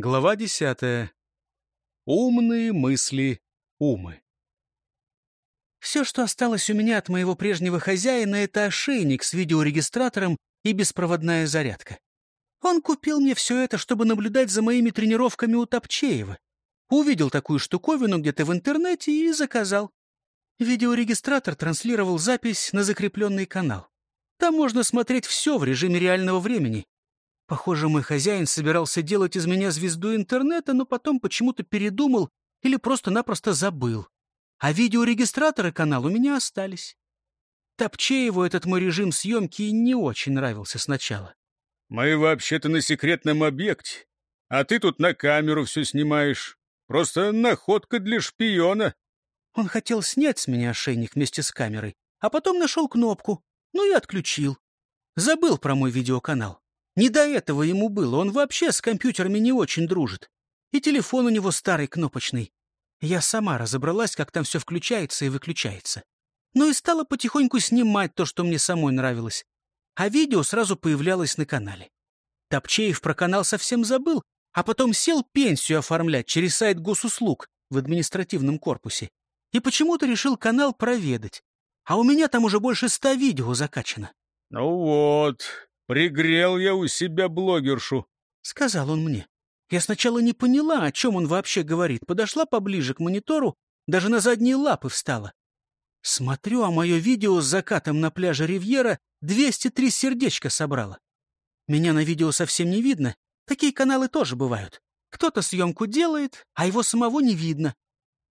Глава десятая. Умные мысли умы. Все, что осталось у меня от моего прежнего хозяина, это ошейник с видеорегистратором и беспроводная зарядка. Он купил мне все это, чтобы наблюдать за моими тренировками у Топчеева. Увидел такую штуковину где-то в интернете и заказал. Видеорегистратор транслировал запись на закрепленный канал. Там можно смотреть все в режиме реального времени. Похоже, мой хозяин собирался делать из меня звезду интернета, но потом почему-то передумал или просто-напросто забыл. А видеорегистраторы канала у меня остались. Топчееву этот мой режим съемки не очень нравился сначала. «Мы вообще-то на секретном объекте, а ты тут на камеру все снимаешь. Просто находка для шпиона». Он хотел снять с меня ошейник вместе с камерой, а потом нашел кнопку, ну и отключил. Забыл про мой видеоканал. Не до этого ему было, он вообще с компьютерами не очень дружит. И телефон у него старый кнопочный. Я сама разобралась, как там все включается и выключается. Ну и стала потихоньку снимать то, что мне самой нравилось. А видео сразу появлялось на канале. Топчеев про канал совсем забыл, а потом сел пенсию оформлять через сайт госуслуг в административном корпусе. И почему-то решил канал проведать. А у меня там уже больше ста видео закачано. — Ну вот, «Пригрел я у себя блогершу», — сказал он мне. Я сначала не поняла, о чем он вообще говорит. Подошла поближе к монитору, даже на задние лапы встала. Смотрю, а мое видео с закатом на пляже Ривьера 203 сердечка собрало. Меня на видео совсем не видно. Такие каналы тоже бывают. Кто-то съемку делает, а его самого не видно.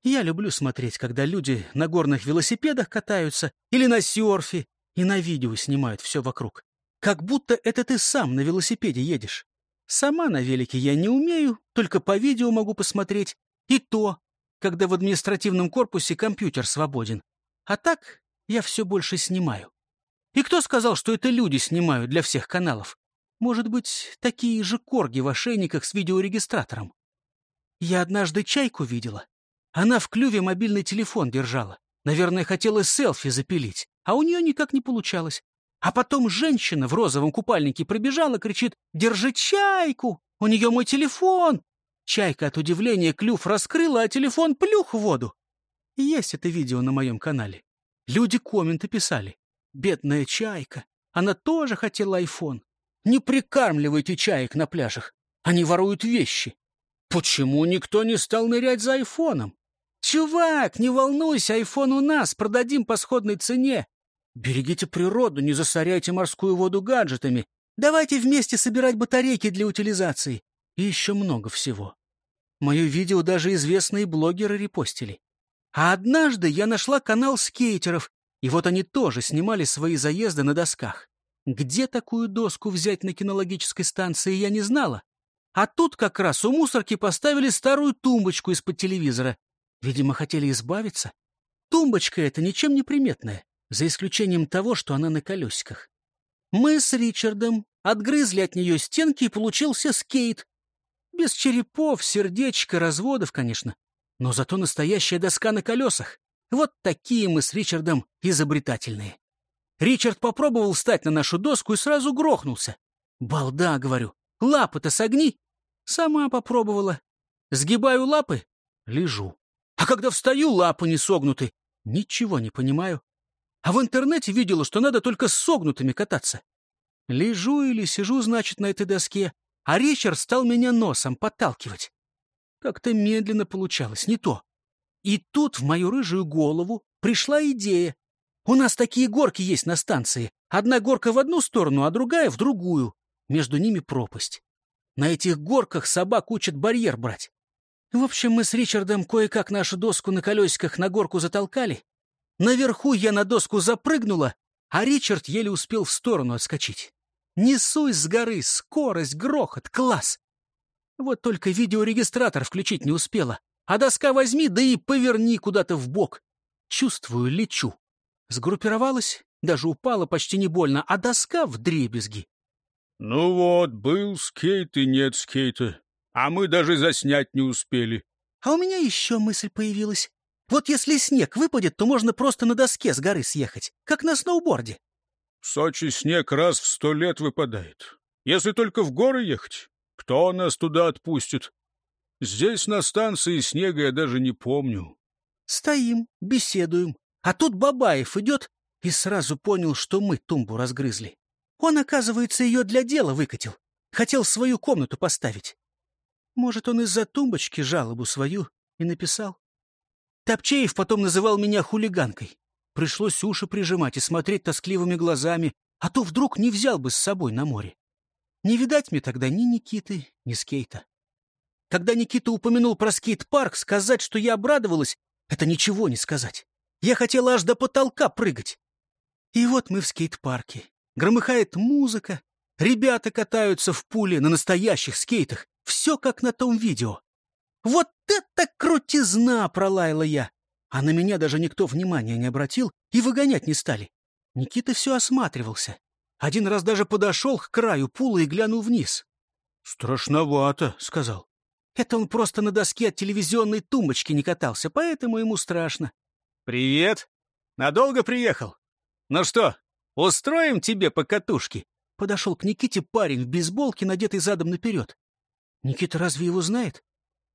Я люблю смотреть, когда люди на горных велосипедах катаются или на серфе и на видео снимают все вокруг. Как будто это ты сам на велосипеде едешь. Сама на велике я не умею, только по видео могу посмотреть. И то, когда в административном корпусе компьютер свободен. А так я все больше снимаю. И кто сказал, что это люди снимают для всех каналов? Может быть, такие же корги в ошейниках с видеорегистратором? Я однажды чайку видела. Она в клюве мобильный телефон держала. Наверное, хотела селфи запилить, а у нее никак не получалось. А потом женщина в розовом купальнике пробежала, кричит «Держи чайку! У нее мой телефон!» Чайка от удивления клюв раскрыла, а телефон плюх в воду. Есть это видео на моем канале. Люди комменты писали. «Бедная чайка! Она тоже хотела айфон. Не прикармливайте чаек на пляжах. Они воруют вещи. Почему никто не стал нырять за айфоном? Чувак, не волнуйся, айфон у нас, продадим по сходной цене. Берегите природу, не засоряйте морскую воду гаджетами. Давайте вместе собирать батарейки для утилизации. И еще много всего. Мое видео даже известные блогеры репостили. А однажды я нашла канал скейтеров, и вот они тоже снимали свои заезды на досках. Где такую доску взять на кинологической станции, я не знала. А тут как раз у мусорки поставили старую тумбочку из-под телевизора. Видимо, хотели избавиться. Тумбочка эта ничем не приметная за исключением того, что она на колесиках. Мы с Ричардом отгрызли от нее стенки, и получился скейт. Без черепов, сердечка, разводов, конечно. Но зато настоящая доска на колесах. Вот такие мы с Ричардом изобретательные. Ричард попробовал встать на нашу доску и сразу грохнулся. «Балда», — говорю, — «лапы-то согни». Сама попробовала. Сгибаю лапы — лежу. А когда встаю, лапы не согнуты. Ничего не понимаю. А в интернете видела, что надо только с согнутыми кататься. Лежу или сижу, значит, на этой доске, а Ричард стал меня носом подталкивать. Как-то медленно получалось, не то. И тут в мою рыжую голову пришла идея. У нас такие горки есть на станции. Одна горка в одну сторону, а другая в другую. Между ними пропасть. На этих горках собак учат барьер брать. В общем, мы с Ричардом кое-как нашу доску на колесиках на горку затолкали, Наверху я на доску запрыгнула, а Ричард еле успел в сторону отскочить. Несусь с горы, скорость, грохот, класс. Вот только видеорегистратор включить не успела. А доска возьми, да и поверни куда-то в бок. Чувствую, лечу. Сгруппировалась, даже упала почти не больно, а доска в дребезги. Ну вот, был скейт и нет скейта, а мы даже заснять не успели. А у меня еще мысль появилась. Вот если снег выпадет, то можно просто на доске с горы съехать, как на сноуборде. В Сочи снег раз в сто лет выпадает. Если только в горы ехать. Кто нас туда отпустит? Здесь на станции снега я даже не помню. Стоим, беседуем. А тут Бабаев идет и сразу понял, что мы тумбу разгрызли. Он, оказывается, ее для дела выкатил. Хотел свою комнату поставить. Может, он из-за тумбочки жалобу свою и написал. Топчеев потом называл меня хулиганкой. Пришлось уши прижимать и смотреть тоскливыми глазами, а то вдруг не взял бы с собой на море. Не видать мне тогда ни Никиты, ни скейта. Когда Никита упомянул про скейт-парк, сказать, что я обрадовалась, это ничего не сказать. Я хотела аж до потолка прыгать. И вот мы в скейт-парке. Громыхает музыка, ребята катаются в пуле на настоящих скейтах. Все как на том видео. «Вот это крутизна!» — пролаяла я. А на меня даже никто внимания не обратил и выгонять не стали. Никита все осматривался. Один раз даже подошел к краю пула и глянул вниз. «Страшновато», — сказал. Это он просто на доске от телевизионной тумбочки не катался, поэтому ему страшно. «Привет! Надолго приехал? Ну что, устроим тебе по катушке?» Подошел к Никите парень в бейсболке, надетый задом наперед. Никита разве его знает?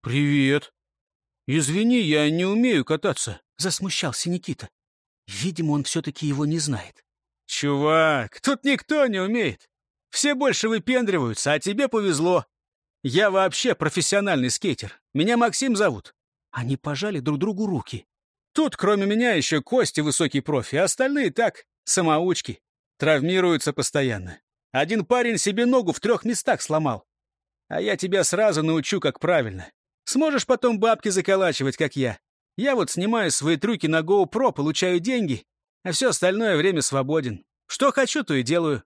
«Привет! Извини, я не умею кататься», — засмущался Никита. Видимо, он все-таки его не знает. «Чувак, тут никто не умеет. Все больше выпендриваются, а тебе повезло. Я вообще профессиональный скейтер. Меня Максим зовут». Они пожали друг другу руки. Тут, кроме меня, еще Костя высокий профи, а остальные так, самоучки. Травмируются постоянно. Один парень себе ногу в трех местах сломал. А я тебя сразу научу, как правильно. Сможешь потом бабки заколачивать, как я. Я вот снимаю свои трюки на GoPro, получаю деньги, а все остальное время свободен. Что хочу, то и делаю.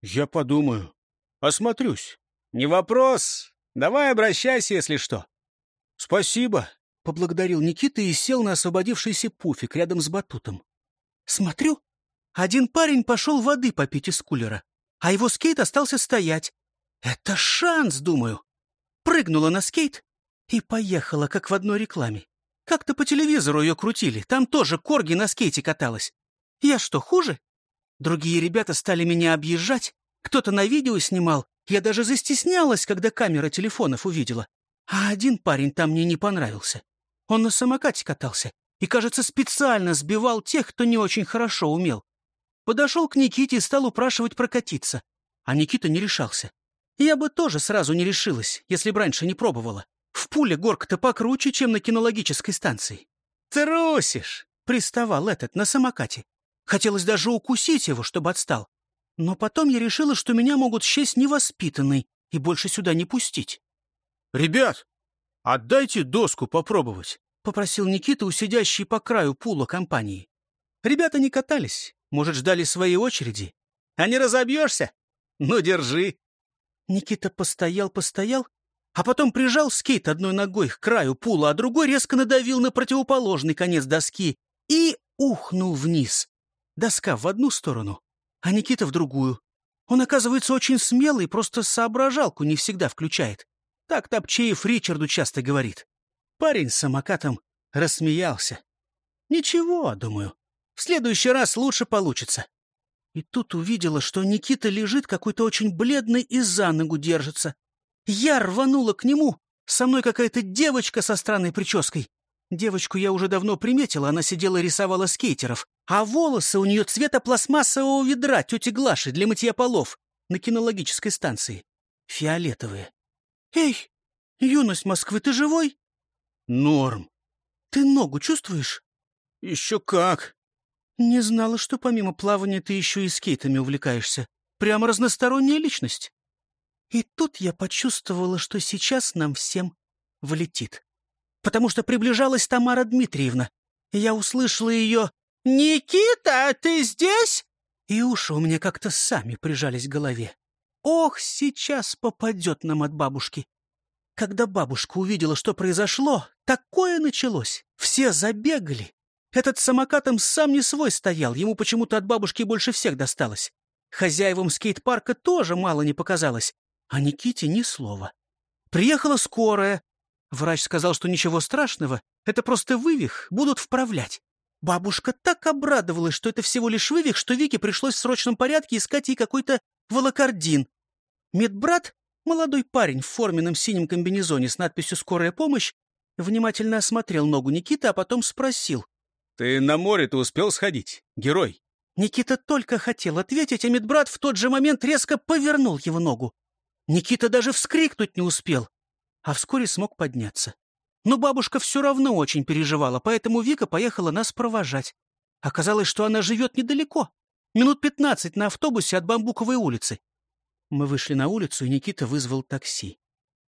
Я подумаю. Осмотрюсь. Не вопрос. Давай обращайся, если что. Спасибо, — поблагодарил Никита и сел на освободившийся пуфик рядом с батутом. Смотрю, один парень пошел воды попить из кулера, а его скейт остался стоять. Это шанс, думаю. Прыгнула на скейт и поехала, как в одной рекламе. Как-то по телевизору ее крутили, там тоже корги на скейте каталась. Я что, хуже? Другие ребята стали меня объезжать, кто-то на видео снимал, я даже застеснялась, когда камера телефонов увидела. А один парень там мне не понравился. Он на самокате катался и, кажется, специально сбивал тех, кто не очень хорошо умел. Подошел к Никите и стал упрашивать прокатиться. А Никита не решался. Я бы тоже сразу не решилась, если бы раньше не пробовала. В пуле горка-то покруче, чем на кинологической станции. «Трусишь!» — приставал этот на самокате. Хотелось даже укусить его, чтобы отстал. Но потом я решила, что меня могут счесть невоспитанной и больше сюда не пустить. «Ребят, отдайте доску попробовать», — попросил Никита, усидящий по краю пула компании. Ребята не катались, может, ждали своей очереди. «А не разобьешься? Ну, держи!» Никита постоял-постоял, а потом прижал скейт одной ногой к краю пула, а другой резко надавил на противоположный конец доски и ухнул вниз. Доска в одну сторону, а Никита в другую. Он, оказывается, очень смелый, просто соображалку не всегда включает. Так Топчеев Ричарду часто говорит. Парень с самокатом рассмеялся. «Ничего, — думаю, — в следующий раз лучше получится. И тут увидела, что Никита лежит какой-то очень бледный и за ногу держится. Я рванула к нему. Со мной какая-то девочка со странной прической. Девочку я уже давно приметила, она сидела и рисовала скейтеров. А волосы у нее цвета пластмассового ведра тети Глаши для мытья полов на кинологической станции. Фиолетовые. «Эй, юность Москвы, ты живой?» «Норм». «Ты ногу чувствуешь?» «Еще как». Не знала, что помимо плавания ты еще и скейтами увлекаешься. Прямо разносторонняя личность. И тут я почувствовала, что сейчас нам всем влетит. Потому что приближалась Тамара Дмитриевна. Я услышала ее «Никита, ты здесь?» И уши у меня как-то сами прижались к голове. Ох, сейчас попадет нам от бабушки. Когда бабушка увидела, что произошло, такое началось. Все забегали, этот самокатом сам не свой стоял, ему почему-то от бабушки больше всех досталось. Хозяевам скейт-парка тоже мало не показалось, а Никите ни слова. Приехала скорая. Врач сказал, что ничего страшного, это просто вывих, будут вправлять. Бабушка так обрадовалась, что это всего лишь вывих, что Вике пришлось в срочном порядке искать ей какой-то волокордин. Медбрат Молодой парень в форменном синем комбинезоне с надписью «Скорая помощь» внимательно осмотрел ногу Никиты, а потом спросил. «Ты на море-то успел сходить, герой?» Никита только хотел ответить, а медбрат в тот же момент резко повернул его ногу. Никита даже вскрикнуть не успел, а вскоре смог подняться. Но бабушка все равно очень переживала, поэтому Вика поехала нас провожать. Оказалось, что она живет недалеко, минут пятнадцать на автобусе от Бамбуковой улицы. Мы вышли на улицу, и Никита вызвал такси.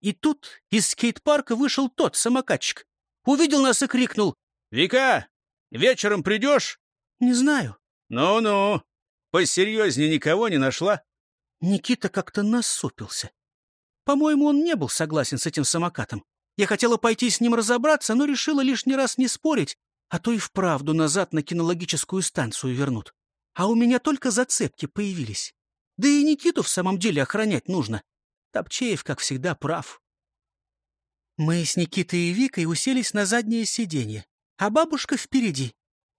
И тут из скейт-парка вышел тот самокатчик. Увидел нас и крикнул. «Вика, вечером придешь?» «Не знаю». «Ну-ну, посерьезнее никого не нашла?» Никита как-то насупился. По-моему, он не был согласен с этим самокатом. Я хотела пойти с ним разобраться, но решила лишний раз не спорить, а то и вправду назад на кинологическую станцию вернут. А у меня только зацепки появились. Да и Никиту в самом деле охранять нужно. Топчеев, как всегда, прав. Мы с Никитой и Викой уселись на заднее сиденье, а бабушка впереди.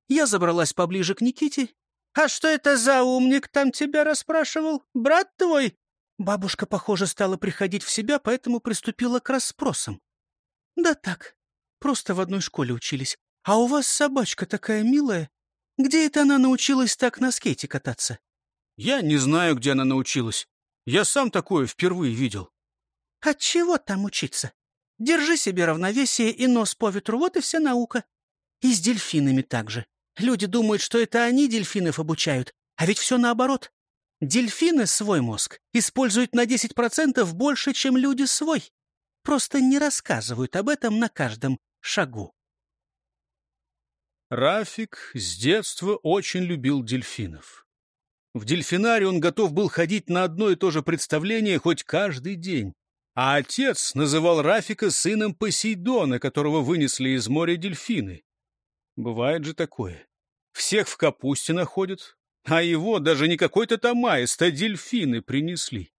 Я забралась поближе к Никите. «А что это за умник там тебя расспрашивал? Брат твой?» Бабушка, похоже, стала приходить в себя, поэтому приступила к расспросам. «Да так, просто в одной школе учились. А у вас собачка такая милая. Где это она научилась так на скейте кататься?» «Я не знаю, где она научилась. Я сам такое впервые видел». «От чего там учиться? Держи себе равновесие и нос по ветру, вот и вся наука. И с дельфинами так же. Люди думают, что это они дельфинов обучают, а ведь все наоборот. Дельфины свой мозг используют на 10% больше, чем люди свой. Просто не рассказывают об этом на каждом шагу. Рафик с детства очень любил дельфинов. В дельфинарий он готов был ходить на одно и то же представление хоть каждый день. А отец называл Рафика сыном Посейдона, которого вынесли из моря дельфины. Бывает же такое. Всех в капусте находят, а его даже не какой-то там аист, а дельфины принесли.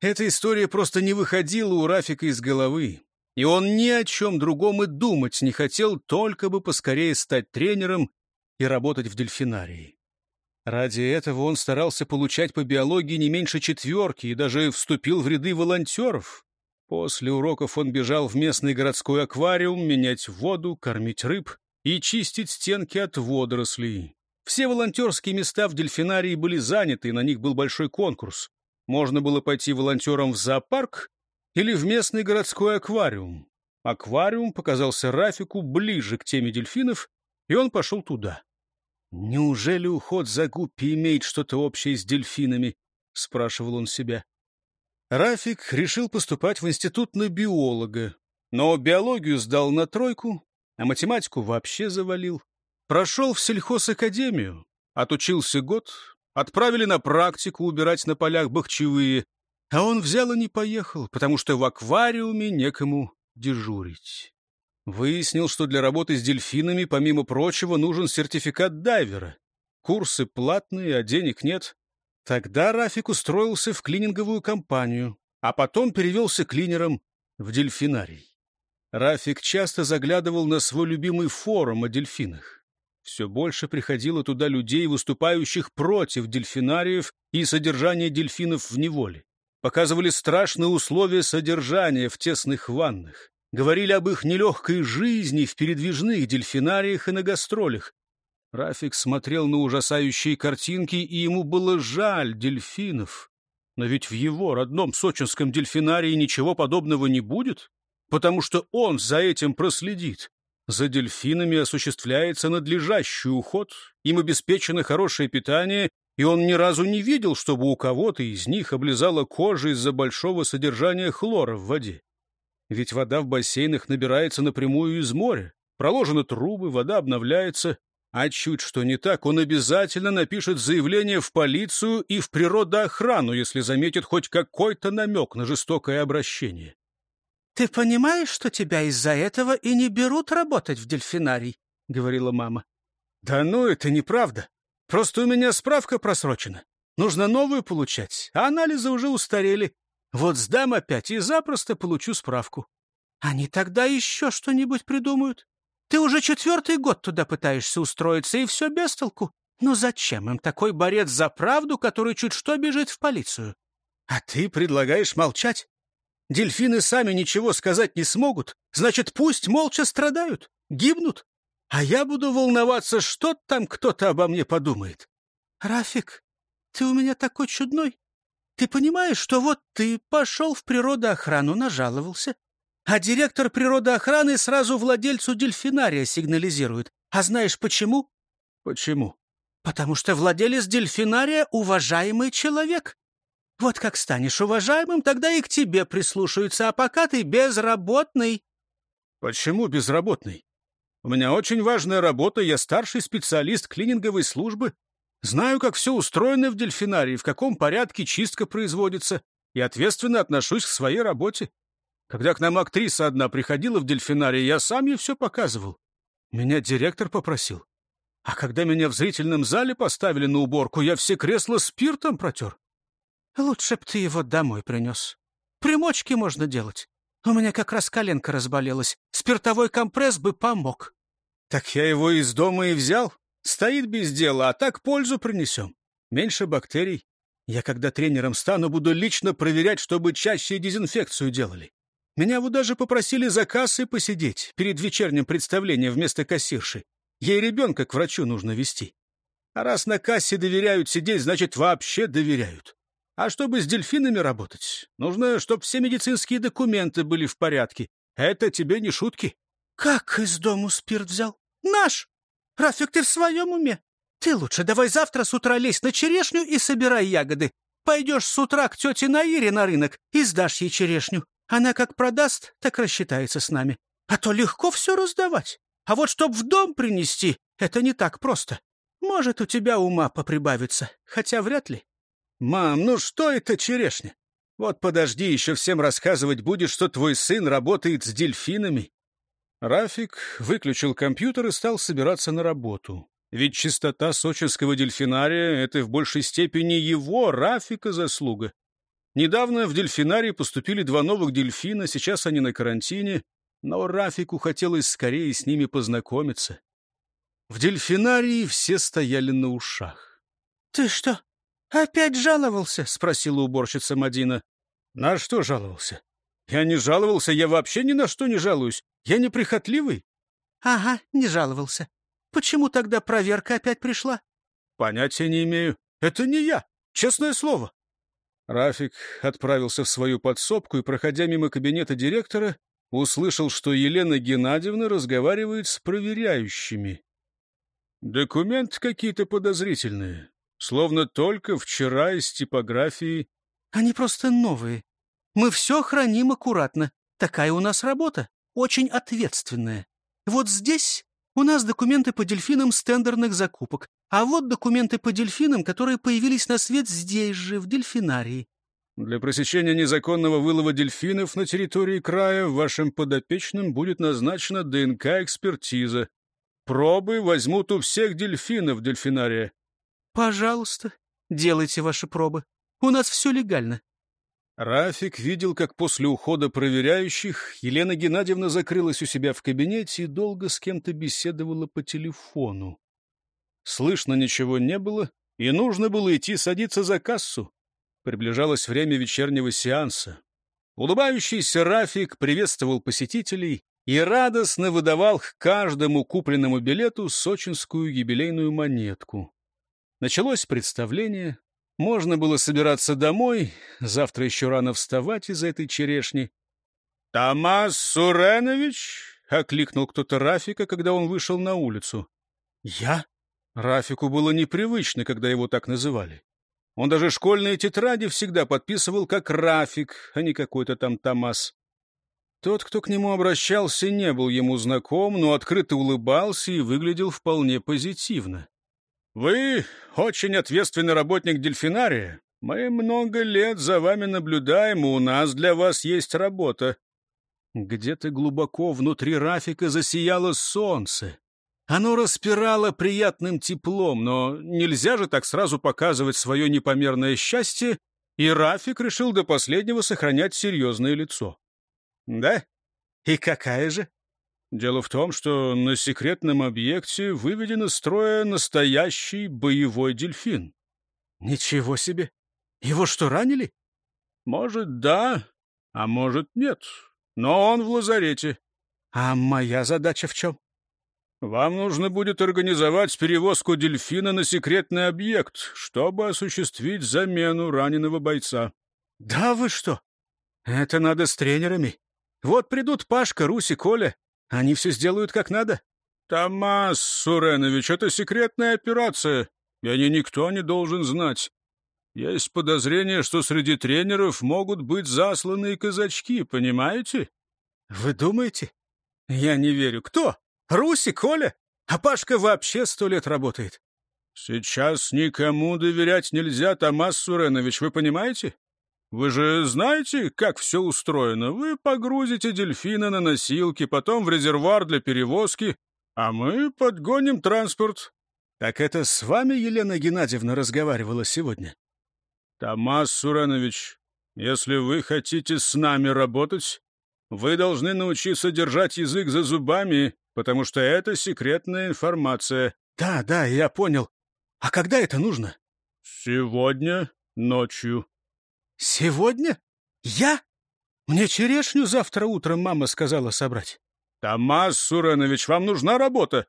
Эта история просто не выходила у Рафика из головы, и он ни о чем другом и думать не хотел, только бы поскорее стать тренером и работать в дельфинарии. Ради этого он старался получать по биологии не меньше четверки и даже вступил в ряды волонтеров. После уроков он бежал в местный городской аквариум менять воду, кормить рыб и чистить стенки от водорослей. Все волонтерские места в дельфинарии были заняты, и на них был большой конкурс. Можно было пойти волонтером в зоопарк или в местный городской аквариум. Аквариум показался Рафику ближе к теме дельфинов, и он пошел туда. «Неужели уход за гуппи имеет что-то общее с дельфинами?» — спрашивал он себя. Рафик решил поступать в институт на биолога, но биологию сдал на тройку, а математику вообще завалил. Прошел в сельхозакадемию, отучился год, отправили на практику убирать на полях бахчевые, а он взял и не поехал, потому что в аквариуме некому дежурить. Выяснил, что для работы с дельфинами, помимо прочего, нужен сертификат дайвера. Курсы платные, а денег нет. Тогда Рафик устроился в клининговую компанию, а потом перевелся клинером в дельфинарий. Рафик часто заглядывал на свой любимый форум о дельфинах. Все больше приходило туда людей, выступающих против дельфинариев и содержания дельфинов в неволе. Показывали страшные условия содержания в тесных ваннах говорили об их нелегкой жизни в передвижных дельфинариях и на гастролях. Рафик смотрел на ужасающие картинки, и ему было жаль дельфинов. Но ведь в его родном сочинском дельфинарии ничего подобного не будет, потому что он за этим проследит. За дельфинами осуществляется надлежащий уход, им обеспечено хорошее питание, и он ни разу не видел, чтобы у кого-то из них облизала кожа из-за большого содержания хлора в воде. Ведь вода в бассейнах набирается напрямую из моря. Проложены трубы, вода обновляется. А чуть что не так, он обязательно напишет заявление в полицию и в природоохрану, если заметит хоть какой-то намек на жестокое обращение. — Ты понимаешь, что тебя из-за этого и не берут работать в дельфинарий? — говорила мама. — Да ну, это неправда. Просто у меня справка просрочена. Нужно новую получать, а анализы уже устарели. Вот сдам опять и запросто получу справку. Они тогда еще что-нибудь придумают. Ты уже четвертый год туда пытаешься устроиться, и все без толку. Но зачем им такой борец за правду, который чуть что бежит в полицию? А ты предлагаешь молчать? Дельфины сами ничего сказать не смогут, значит, пусть молча страдают, гибнут. А я буду волноваться, что там кто-то обо мне подумает. Рафик, ты у меня такой чудной. Ты понимаешь, что вот ты пошел в природоохрану, нажаловался, а директор природоохраны сразу владельцу дельфинария сигнализирует. А знаешь почему? Почему? Потому что владелец дельфинария — уважаемый человек. Вот как станешь уважаемым, тогда и к тебе прислушаются, а пока ты безработный. Почему безработный? У меня очень важная работа, я старший специалист клининговой службы. Знаю, как все устроено в дельфинарии, в каком порядке чистка производится, и ответственно отношусь к своей работе. Когда к нам актриса одна приходила в дельфинарий, я сам ей все показывал. Меня директор попросил. А когда меня в зрительном зале поставили на уборку, я все кресла спиртом протер. Лучше б ты его домой принес. Примочки можно делать. У меня как раз коленка разболелась. Спиртовой компресс бы помог. Так я его из дома и взял. Стоит без дела, а так пользу принесем. Меньше бактерий. Я, когда тренером стану, буду лично проверять, чтобы чаще дезинфекцию делали. Меня вот даже попросили за кассой посидеть перед вечерним представлением вместо кассирши. Ей ребенка к врачу нужно вести. А раз на кассе доверяют сидеть, значит, вообще доверяют. А чтобы с дельфинами работать, нужно, чтобы все медицинские документы были в порядке. Это тебе не шутки. Как из дому спирт взял? Наш! Рафик, ты в своем уме? Ты лучше давай завтра с утра лезь на черешню и собирай ягоды. Пойдешь с утра к тете Наире на рынок и сдашь ей черешню. Она как продаст, так рассчитается с нами. А то легко все раздавать. А вот чтоб в дом принести, это не так просто. Может, у тебя ума поприбавится, хотя вряд ли. Мам, ну что это черешня? Вот подожди, еще всем рассказывать будешь, что твой сын работает с дельфинами. Рафик выключил компьютер и стал собираться на работу. Ведь чистота сочинского дельфинария — это в большей степени его, Рафика, заслуга. Недавно в дельфинарий поступили два новых дельфина, сейчас они на карантине, но Рафику хотелось скорее с ними познакомиться. В дельфинарии все стояли на ушах. — Ты что, опять жаловался? — спросила уборщица Мадина. — На что жаловался? Я не жаловался, я вообще ни на что не жалуюсь. Я неприхотливый. — Ага, не жаловался. Почему тогда проверка опять пришла? — Понятия не имею. Это не я, честное слово. Рафик отправился в свою подсобку и, проходя мимо кабинета директора, услышал, что Елена Геннадьевна разговаривает с проверяющими. Документы какие-то подозрительные, словно только вчера из типографии. Они просто новые. Мы все храним аккуратно. Такая у нас работа, очень ответственная. Вот здесь у нас документы по дельфинам с тендерных закупок, а вот документы по дельфинам, которые появились на свет здесь же, в дельфинарии. Для пресечения незаконного вылова дельфинов на территории края вашим подопечным будет назначена ДНК-экспертиза. Пробы возьмут у всех дельфинов дельфинария. Пожалуйста, делайте ваши пробы. У нас все легально. Рафик видел, как после ухода проверяющих Елена Геннадьевна закрылась у себя в кабинете и долго с кем-то беседовала по телефону. Слышно ничего не было, и нужно было идти садиться за кассу. Приближалось время вечернего сеанса. Улыбающийся Рафик приветствовал посетителей и радостно выдавал к каждому купленному билету сочинскую юбилейную монетку. Началось представление, можно было собираться домой, завтра еще рано вставать из этой черешни. — Тамас Суренович? — окликнул кто-то Рафика, когда он вышел на улицу. — Я? Рафику было непривычно, когда его так называли. Он даже школьные тетради всегда подписывал как Рафик, а не какой-то там Тамас. Тот, кто к нему обращался, не был ему знаком, но открыто улыбался и выглядел вполне позитивно. Вы очень ответственный работник дельфинария. Мы много лет за вами наблюдаем, и у нас для вас есть работа. Где-то глубоко внутри Рафика засияло солнце. Оно распирало приятным теплом, но нельзя же так сразу показывать свое непомерное счастье, и Рафик решил до последнего сохранять серьезное лицо. Да? И какая же? Дело в том, что на секретном объекте выведен из строя настоящий боевой дельфин. Ничего себе! Его что, ранили? Может, да, а может, нет. Но он в лазарете. А моя задача в чем? Вам нужно будет организовать перевозку дельфина на секретный объект, чтобы осуществить замену раненого бойца. Да вы что? Это надо с тренерами. Вот придут Пашка, Руси, Коля. Они все сделают как надо. Томас Суренович, это секретная операция, и о ней никто не должен знать. Есть подозрение, что среди тренеров могут быть засланные казачки, понимаете? Вы думаете? Я не верю. Кто? Руси, Коля? А Пашка вообще сто лет работает. Сейчас никому доверять нельзя, Томас Суренович, вы понимаете? Вы же знаете, как все устроено. Вы погрузите дельфина на носилки, потом в резервуар для перевозки, а мы подгоним транспорт. Так это с вами Елена Геннадьевна разговаривала сегодня? Томас Суренович, если вы хотите с нами работать, вы должны научиться держать язык за зубами, потому что это секретная информация. Да, да, я понял. А когда это нужно? Сегодня ночью. Сегодня? Я? Мне черешню завтра утром мама сказала собрать. Томас Суренович, вам нужна работа?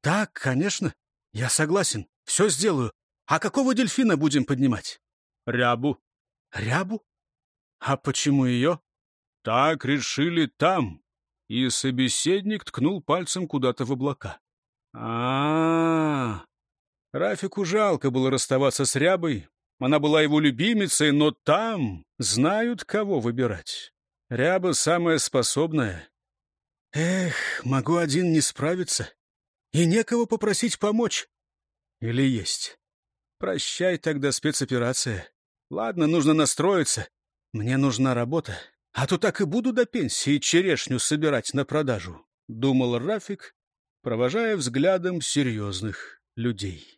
Так, конечно. Я согласен. Все сделаю. А какого дельфина будем поднимать? Рябу. Рябу? А почему ее? Так решили там. И собеседник ткнул пальцем куда-то в облака. А, -а, а Рафику жалко было расставаться с Рябой. Она была его любимицей, но там знают, кого выбирать. Ряба самая способная. Эх, могу один не справиться. И некого попросить помочь. Или есть. Прощай тогда спецоперация. Ладно, нужно настроиться. Мне нужна работа. А то так и буду до пенсии черешню собирать на продажу, — думал Рафик, провожая взглядом серьезных людей.